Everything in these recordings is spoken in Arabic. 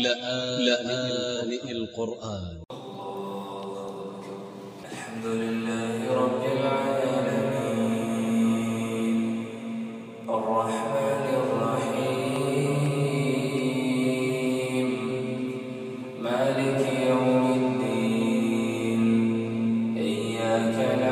لآن لآن القرآن. الحمد لله رب العالمين. الرحمن الرحيم. مالك يوم الدين. إياك نعبد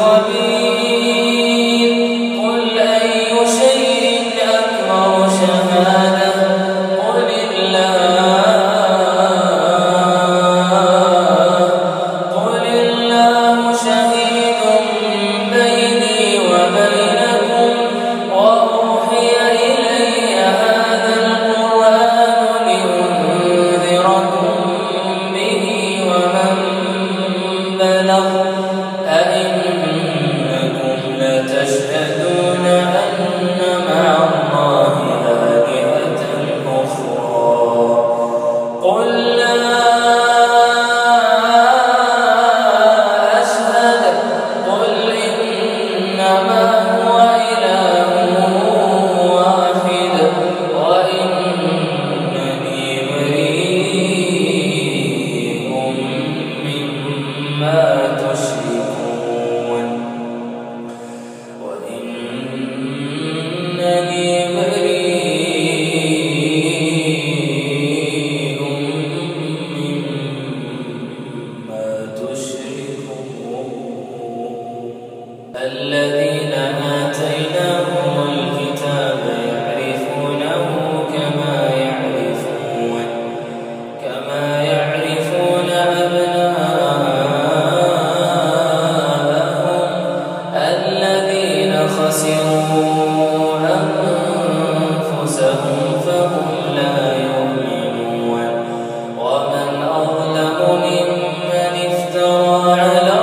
Allah'a Lord.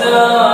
دار